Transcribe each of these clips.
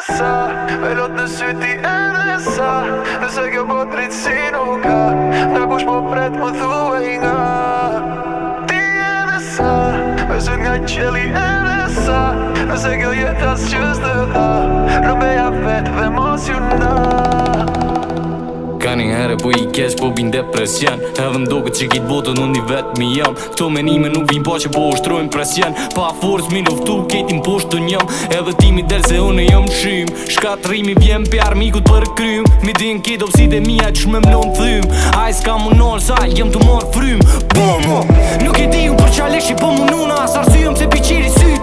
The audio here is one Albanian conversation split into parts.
besa Me lot në syti e besa Nëse kjo po drejtë si nuk ka Në kush po pret më thua i nga Ti e besa Me syt nga qëli e besa Nëse kjo jetë asë qështë të tha Në beja vetë dhe mos ju nga kesh po bin depresjen Edhe më doke që kit botën unë i vetë mi jam Këto menime nuk vin po që po ushtrojnë presjen Pa forës mi luftu Ketim poshtë të njëm Edhe ti mi delë se unë jam shim shym vjen pja armikut për krym Mi din kitë opsit e mija që me mlon thym Ajë s'ka më sa jem të mor frym Bumë! Nuk e di unë për qaleshi po më nuna As arsujem se piqiri sytë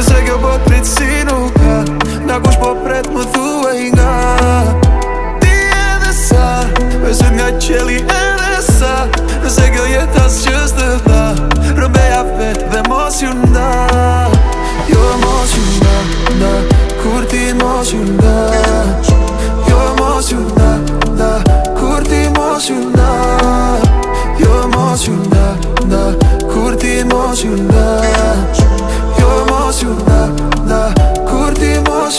Nëse kjo bot prit si nuk ka Nga kush po pret më thua i nga Ti edhe sa Besën nga qeli edhe sa Nëse kjo jet as qës të tha Rëmbeja vet dhe mos ju nda Jo mos ju nda, nda Kur ti mos ju nda Jo mos ju nda, nda Kur ti mos ju nda Jo mos ju nda, nda Kur ti mos ju nda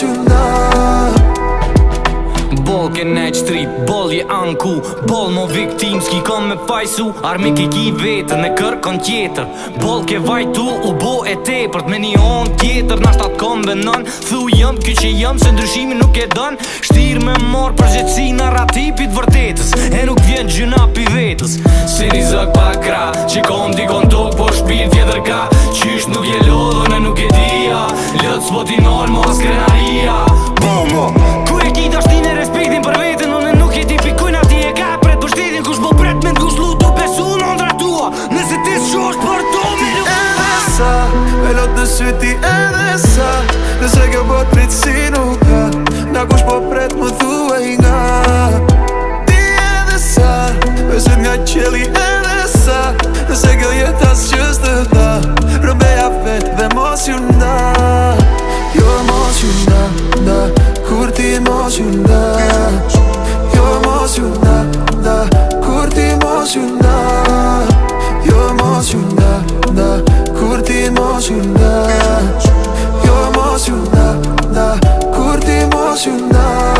qëllë Bol ke e trip, bol je anku Bol mo viktim, s'ki kom me fajsu Armik i ki vetë, në kërkon tjetër Bol ke vajtu, u bo e te Për t'me një on tjetër, nash t'at kom bënon Thu jëm, kjo që jëm, se ndryshimi nuk e don Shtir me mor për gjithësi në ratipit vërtetës E nuk vjen gjyna pi vetës Se një zëk pa kra, që konti di kon tok Po shpirë tjetër ka, qysh nuk je lodhën e nuk e dhja Lëtë s'po ti mos krena mira Bumo Ku e ki dash ti në respektin për vetën Unë nuk e ti ati e ka pret për shtetin Kush bo pret me t'kush lutu besu në ndra tua Nëse ti s'shosh për to me nuk E dhe sa lot në syti e dhe sa Nëse kjo bot pritë si nuk ka Na kush bo po pret më thua i nga Ti e dhe sa Besin nga qeli e dhe sa Nëse kjo jetas qështë të dha Rëmbeja vetë dhe mos ju nda emocional Yo emocional, da Curti emocional Yo emocional, Curti emocional Yo emocional, Curti emocional